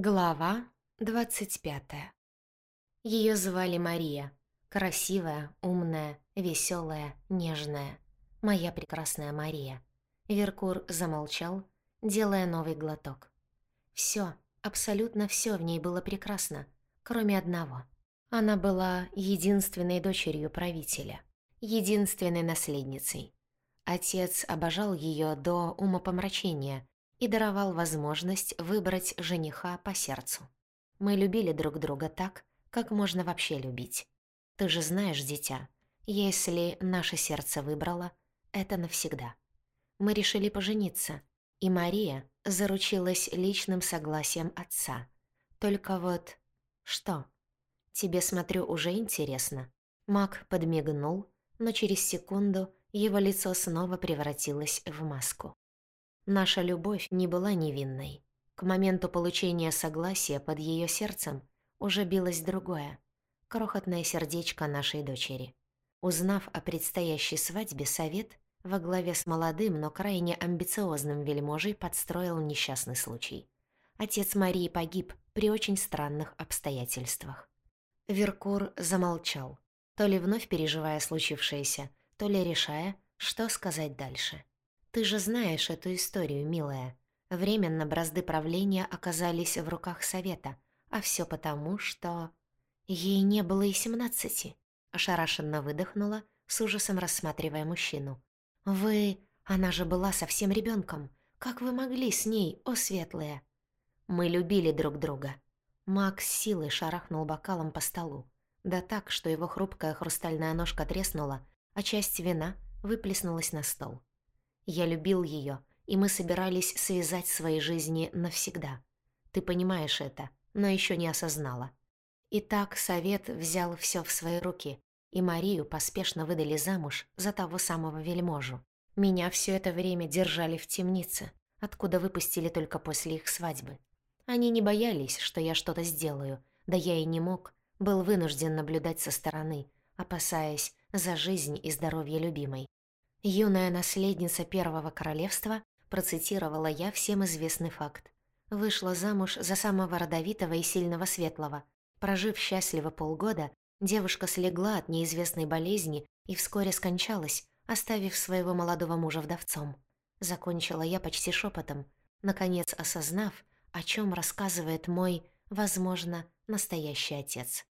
Глава 25 Ее звали Мария. Красивая, умная, веселая, нежная. Моя прекрасная Мария. Веркур замолчал, делая новый глоток. Все, абсолютно все в ней было прекрасно, кроме одного. Она была единственной дочерью правителя, единственной наследницей. Отец обожал ее до умопомрачения и даровал возможность выбрать жениха по сердцу. Мы любили друг друга так, как можно вообще любить. Ты же знаешь, дитя, если наше сердце выбрало, это навсегда. Мы решили пожениться, и Мария заручилась личным согласием отца. Только вот... Что? Тебе, смотрю, уже интересно. Мак подмигнул, но через секунду его лицо снова превратилось в маску. Наша любовь не была невинной. К моменту получения согласия под ее сердцем уже билось другое, крохотное сердечко нашей дочери. Узнав о предстоящей свадьбе, совет во главе с молодым, но крайне амбициозным вельможей подстроил несчастный случай. Отец Марии погиб при очень странных обстоятельствах. Веркур замолчал, то ли вновь переживая случившееся, то ли решая, что сказать дальше. Ты же знаешь эту историю, милая. Временно бразды правления оказались в руках совета, а все потому, что... Ей не было и семнадцати. Ошарашенно выдохнула, с ужасом рассматривая мужчину. «Вы... Она же была совсем ребенком. Как вы могли с ней, о светлые?» «Мы любили друг друга». Макс силой шарахнул бокалом по столу. Да так, что его хрупкая хрустальная ножка треснула, а часть вина выплеснулась на стол. Я любил ее, и мы собирались связать свои жизни навсегда. Ты понимаешь это, но еще не осознала. Итак, совет взял все в свои руки, и Марию поспешно выдали замуж за того самого вельможу. Меня все это время держали в темнице, откуда выпустили только после их свадьбы. Они не боялись, что я что-то сделаю, да я и не мог, был вынужден наблюдать со стороны, опасаясь за жизнь и здоровье любимой. Юная наследница Первого Королевства, процитировала я всем известный факт. Вышла замуж за самого родовитого и сильного светлого. Прожив счастливо полгода, девушка слегла от неизвестной болезни и вскоре скончалась, оставив своего молодого мужа вдовцом. Закончила я почти шепотом, наконец осознав, о чем рассказывает мой, возможно, настоящий отец.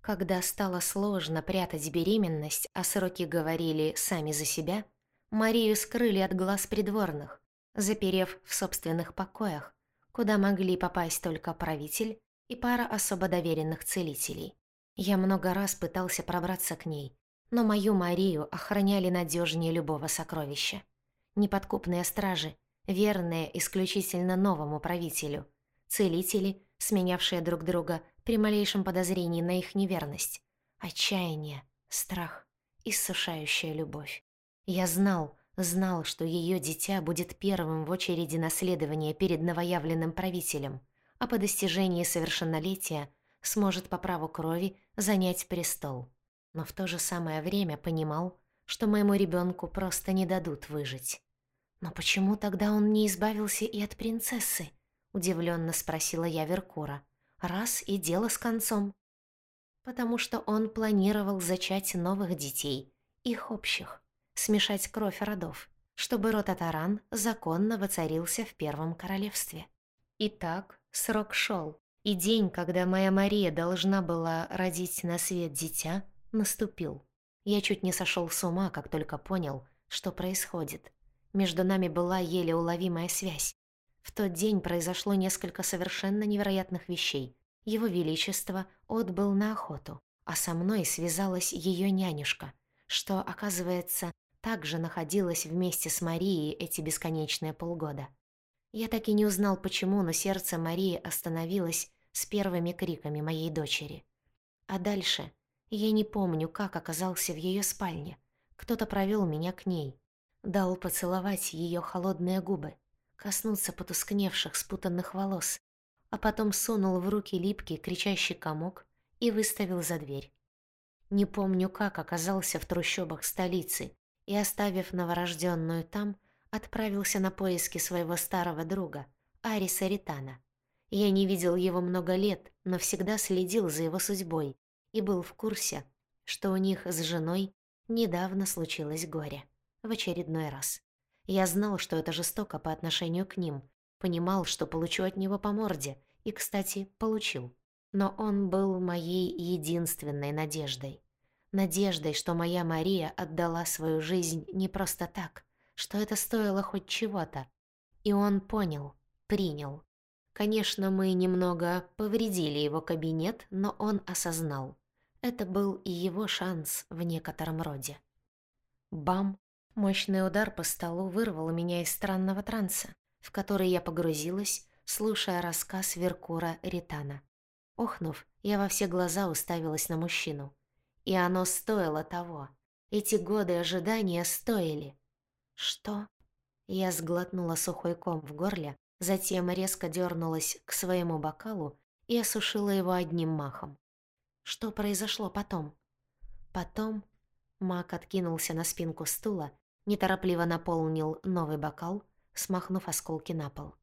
Когда стало сложно прятать беременность, а сроки говорили сами за себя, Марию скрыли от глаз придворных, заперев в собственных покоях, куда могли попасть только правитель и пара особо доверенных целителей. Я много раз пытался пробраться к ней, но мою Марию охраняли надежнее любого сокровища. Неподкупные стражи, верные исключительно новому правителю, целители, сменявшие друг друга при малейшем подозрении на их неверность, отчаяние, страх, иссушающая любовь. Я знал, знал, что ее дитя будет первым в очереди наследования перед новоявленным правителем, а по достижении совершеннолетия сможет по праву крови занять престол. Но в то же самое время понимал, что моему ребенку просто не дадут выжить. «Но почему тогда он не избавился и от принцессы?» — удивленно спросила я Веркура. «Раз и дело с концом». «Потому что он планировал зачать новых детей, их общих, смешать кровь родов, чтобы род Атаран законно воцарился в Первом Королевстве. Итак, срок шел, и день, когда моя Мария должна была родить на свет дитя, наступил. Я чуть не сошел с ума, как только понял, что происходит. Между нами была еле уловимая связь. В тот день произошло несколько совершенно невероятных вещей. Его Величество отбыл на охоту, а со мной связалась ее нянюшка, что, оказывается, также находилась вместе с Марией эти бесконечные полгода. Я так и не узнал, почему, но сердце Марии остановилось с первыми криками моей дочери. А дальше я не помню, как оказался в ее спальне. Кто-то провел меня к ней, дал поцеловать ее холодные губы, коснуться потускневших спутанных волос, а потом сунул в руки липкий кричащий комок и выставил за дверь. Не помню, как оказался в трущобах столицы, и, оставив новорожденную там, отправился на поиски своего старого друга, Ариса Ритана. Я не видел его много лет, но всегда следил за его судьбой и был в курсе, что у них с женой недавно случилось горе. В очередной раз. Я знал, что это жестоко по отношению к ним, понимал, что получу от него по морде, и, кстати, получил. Но он был моей единственной надеждой. Надеждой, что моя Мария отдала свою жизнь не просто так, что это стоило хоть чего-то. И он понял, принял. Конечно, мы немного повредили его кабинет, но он осознал. Это был и его шанс в некотором роде. Бам! Мощный удар по столу вырвал меня из странного транса, в который я погрузилась, слушая рассказ Веркура Ритана. Охнув, я во все глаза уставилась на мужчину. И оно стоило того. Эти годы ожидания стоили. Что? Я сглотнула сухой ком в горле, затем резко дернулась к своему бокалу и осушила его одним махом. Что произошло потом? Потом Мак откинулся на спинку стула, неторопливо наполнил новый бокал, смахнув осколки на пол.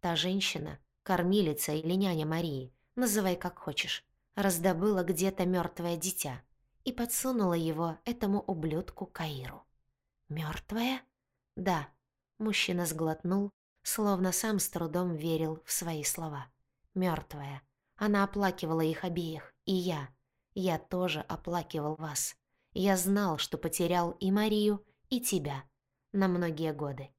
Та женщина, кормилица или няня Марии, называй как хочешь, раздобыла где-то мертвое дитя и подсунула его этому ублюдку Каиру. Мертвое? Да. Мужчина сглотнул, словно сам с трудом верил в свои слова. Мертвая. Она оплакивала их обеих, и я. Я тоже оплакивал вас. Я знал, что потерял и Марию, и тебя. На многие годы.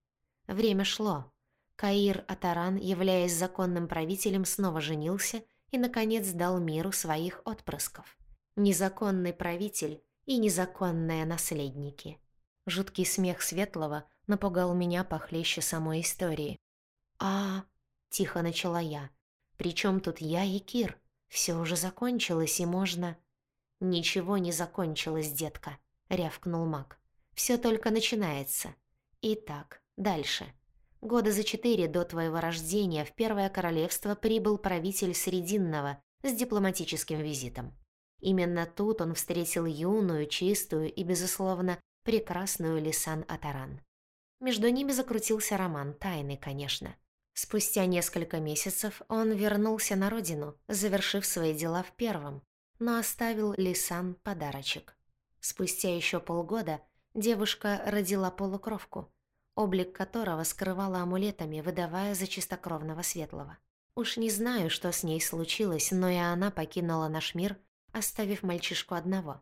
Время шло. Каир Атаран, являясь законным правителем, снова женился и, наконец, дал миру своих отпрысков незаконный правитель и незаконные наследники. Жуткий смех Светлого напугал меня похлеще самой истории. «А...» — тихо начала я. «Причем тут я и Кир? Все уже закончилось, и можно...» «Ничего не закончилось, детка», — рявкнул маг. «Все только начинается. Итак, дальше. Года за четыре до твоего рождения в Первое Королевство прибыл правитель Срединного с дипломатическим визитом. Именно тут он встретил юную, чистую и, безусловно, прекрасную Лисан Атаран. Между ними закрутился роман, тайный, конечно. Спустя несколько месяцев он вернулся на родину, завершив свои дела в первом, но оставил Лисан подарочек. Спустя еще полгода девушка родила полукровку, облик которого скрывала амулетами, выдавая за чистокровного светлого. Уж не знаю, что с ней случилось, но и она покинула наш мир – оставив мальчишку одного.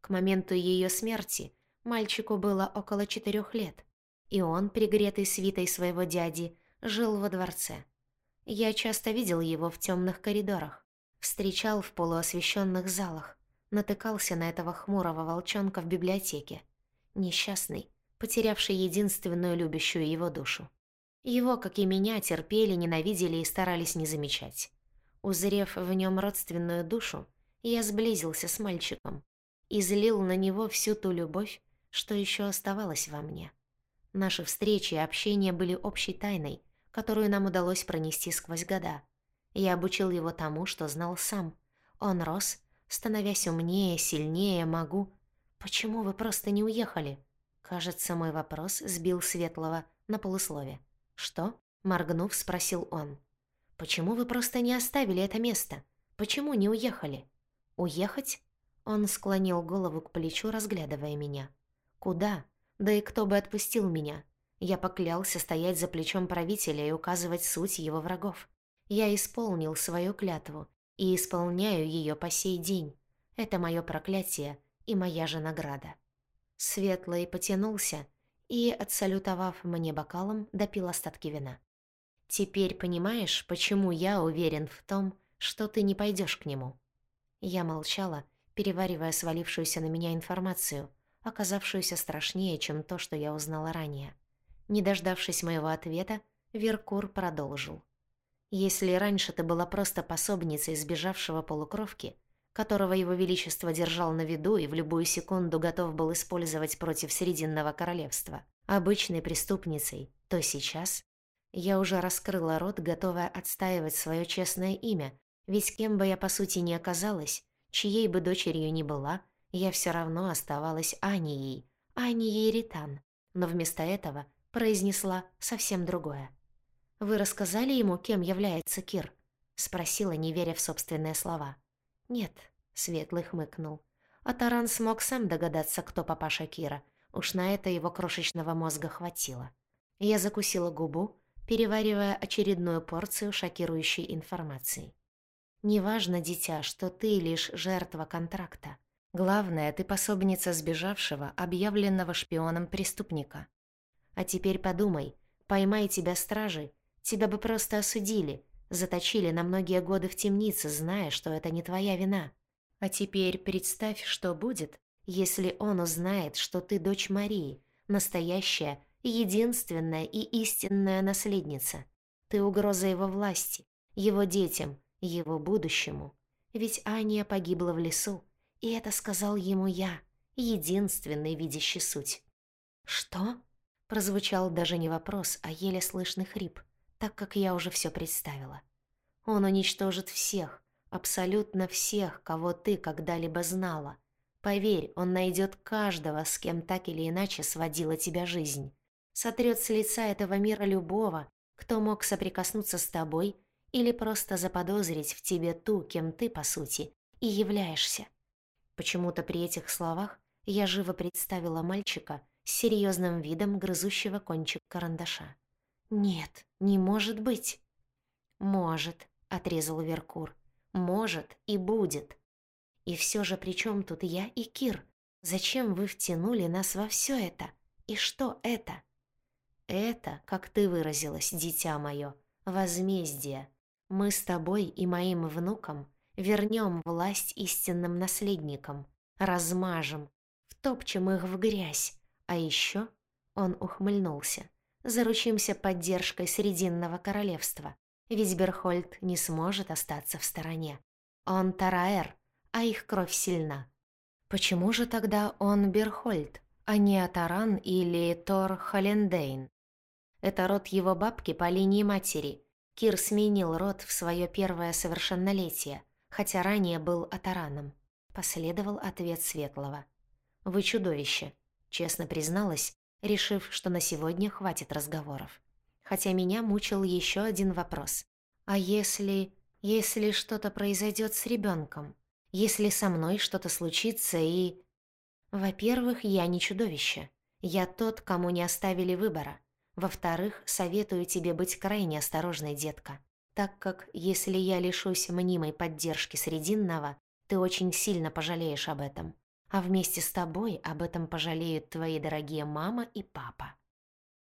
К моменту ее смерти мальчику было около четырех лет, и он, пригретый свитой своего дяди, жил во дворце. Я часто видел его в темных коридорах, встречал в полуосвещенных залах, натыкался на этого хмурого волчонка в библиотеке. Несчастный, потерявший единственную любящую его душу. Его, как и меня, терпели, ненавидели и старались не замечать. Узрев в нем родственную душу, я сблизился с мальчиком, и злил на него всю ту любовь, что еще оставалась во мне. Наши встречи и общение были общей тайной, которую нам удалось пронести сквозь года. Я обучил его тому, что знал сам. Он рос, становясь умнее, сильнее, могу. Почему вы просто не уехали? Кажется, мой вопрос сбил Светлого на полуслове. Что? Моргнув, спросил он. Почему вы просто не оставили это место? Почему не уехали? «Уехать?» Он склонил голову к плечу, разглядывая меня. «Куда? Да и кто бы отпустил меня? Я поклялся стоять за плечом правителя и указывать суть его врагов. Я исполнил свою клятву и исполняю ее по сей день. Это мое проклятие и моя же награда». Светлый потянулся и, отсалютовав мне бокалом, допил остатки вина. «Теперь понимаешь, почему я уверен в том, что ты не пойдешь к нему?» Я молчала, переваривая свалившуюся на меня информацию, оказавшуюся страшнее, чем то, что я узнала ранее. Не дождавшись моего ответа, Веркур продолжил. «Если раньше ты была просто пособницей сбежавшего полукровки, которого его величество держал на виду и в любую секунду готов был использовать против Срединного королевства, обычной преступницей, то сейчас я уже раскрыла рот, готовая отстаивать свое честное имя, ведь кем бы я по сути ни оказалась, чьей бы дочерью ни была, я все равно оставалась Анией, Анией Ритан, но вместо этого произнесла совсем другое. «Вы рассказали ему, кем является Кир?» — спросила, не веря в собственные слова. «Нет», — Светлый хмыкнул. А Таран смог сам догадаться, кто папаша Кира. Уж на это его крошечного мозга хватило. Я закусила губу, переваривая очередную порцию шокирующей информации. «Неважно, дитя, что ты лишь жертва контракта. Главное, ты пособница сбежавшего, объявленного шпионом преступника. А теперь подумай, поймай тебя стражи, тебя бы просто осудили, заточили на многие годы в темнице, зная, что это не твоя вина. А теперь представь, что будет, если он узнает, что ты дочь Марии, настоящая, единственная и истинная наследница. Ты угроза его власти, его детям, его будущему. Ведь Аня погибла в лесу, и это сказал ему я, единственный видящий суть. «Что?» — прозвучал даже не вопрос, а еле слышный хрип, так как я уже все представила. «Он уничтожит всех, абсолютно всех, кого ты когда-либо знала. Поверь, он найдет каждого, с кем так или иначе сводила тебя жизнь. Сотрет с лица этого мира любого, кто мог соприкоснуться с тобой или просто заподозрить в тебе ту, кем ты, по сути, и являешься. Почему-то при этих словах я живо представила мальчика с серьезным видом грызущего кончик карандаша. «Нет, не может быть!» «Может», — отрезал Веркур. «Может и будет. И все же при чем тут я и Кир? Зачем вы втянули нас во все это? И что это?» «Это, как ты выразилась, дитя мое, возмездие. Мы с тобой и моим внуком вернем власть истинным наследникам, размажем, втопчем их в грязь, а еще, он ухмыльнулся, заручимся поддержкой Срединного королевства, ведь Берхольд не сможет остаться в стороне. Он Тараэр, а их кровь сильна. Почему же тогда он Берхольд, а не Атаран или Тор Халендейн? Это род его бабки по линии матери. Кир сменил род в свое первое совершеннолетие, хотя ранее был Атараном. Последовал ответ Светлого. «Вы чудовище», — честно призналась, решив, что на сегодня хватит разговоров. Хотя меня мучил еще один вопрос. «А если... если что-то произойдет с ребенком? Если со мной что-то случится и...» «Во-первых, я не чудовище. Я тот, кому не оставили выбора. Во-вторых, советую тебе быть крайне осторожной, детка, так как, если я лишусь мнимой поддержки Срединного, ты очень сильно пожалеешь об этом а вместе с тобой об этом пожалеют твои дорогие мама и папа.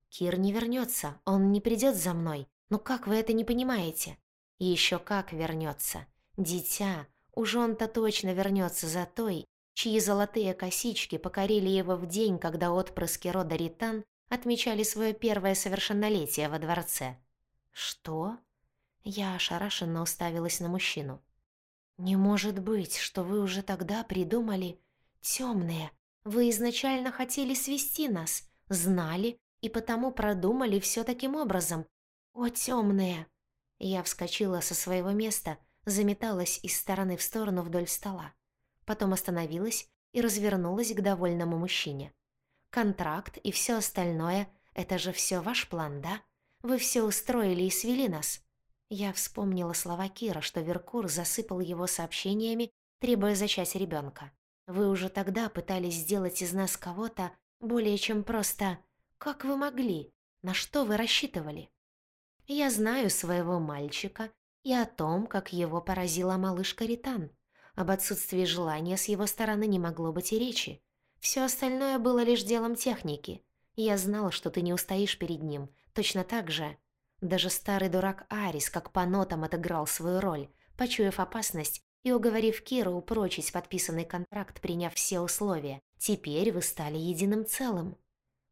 Кир не вернется, он не придет за мной. Ну как вы это не понимаете? И еще как вернется. Дитя, уж он-то точно вернется за той, чьи золотые косички покорили его в день, когда отпрыски рода Ритан отмечали свое первое совершеннолетие во дворце. Что? Я ошарашенно уставилась на мужчину. «Не может быть, что вы уже тогда придумали...» Темные, вы изначально хотели свести нас, знали и потому продумали все таким образом. О, темные! Я вскочила со своего места, заметалась из стороны в сторону вдоль стола. Потом остановилась и развернулась к довольному мужчине. Контракт и все остальное — это же все ваш план, да? Вы все устроили и свели нас. Я вспомнила слова Кира, что Веркур засыпал его сообщениями, требуя зачать ребенка. Вы уже тогда пытались сделать из нас кого-то более чем просто «Как вы могли? На что вы рассчитывали?» Я знаю своего мальчика и о том, как его поразила малышка Ритан. Об отсутствии желания с его стороны не могло быть и речи. Все остальное было лишь делом техники. Я знала, что ты не устоишь перед ним. Точно так же. Даже старый дурак Арис как по нотам отыграл свою роль, почуяв опасность и уговорив Кира упрочить подписанный контракт, приняв все условия. Теперь вы стали единым целым.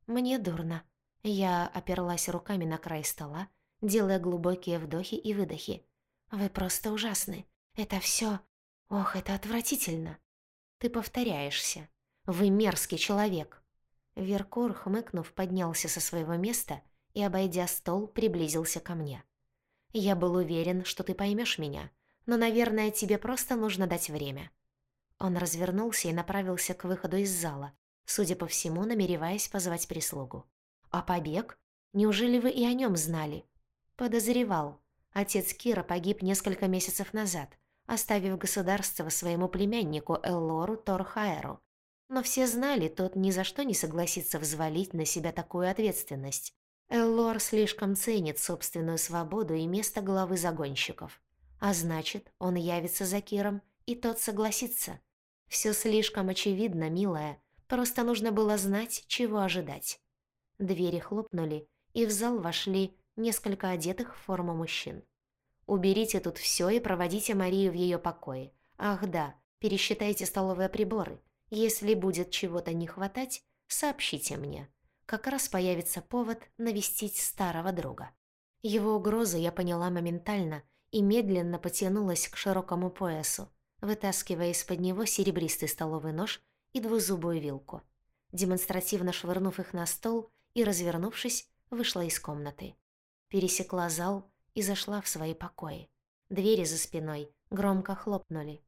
Мне дурно. Я оперлась руками на край стола, делая глубокие вдохи и выдохи. Вы просто ужасны. Это все... Ох, это отвратительно. Ты повторяешься. Вы мерзкий человек. Веркур, хмыкнув, поднялся со своего места и, обойдя стол, приблизился ко мне. «Я был уверен, что ты поймешь меня, но, наверное, тебе просто нужно дать время». Он развернулся и направился к выходу из зала, судя по всему, намереваясь позвать прислугу. «А побег? Неужели вы и о нем знали?» «Подозревал. Отец Кира погиб несколько месяцев назад, оставив государство своему племяннику Эллору Торхаэру. Но все знали, тот ни за что не согласится взвалить на себя такую ответственность. Эллор слишком ценит собственную свободу и место главы загонщиков. А значит, он явится за Киром, и тот согласится. Все слишком очевидно, милая, просто нужно было знать, чего ожидать. Двери хлопнули, и в зал вошли несколько одетых в форму мужчин. «Уберите тут все и проводите Марию в ее покое. Ах да, пересчитайте столовые приборы. Если будет чего-то не хватать, сообщите мне. Как раз появится повод навестить старого друга». Его угрозу я поняла моментально и медленно потянулась к широкому поясу, вытаскивая из-под него серебристый столовый нож и двузубую вилку. Демонстративно швырнув их на стол и, развернувшись, вышла из комнаты пересекла зал и зашла в свои покои. Двери за спиной громко хлопнули.